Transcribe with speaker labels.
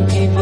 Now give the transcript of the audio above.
Speaker 1: 你。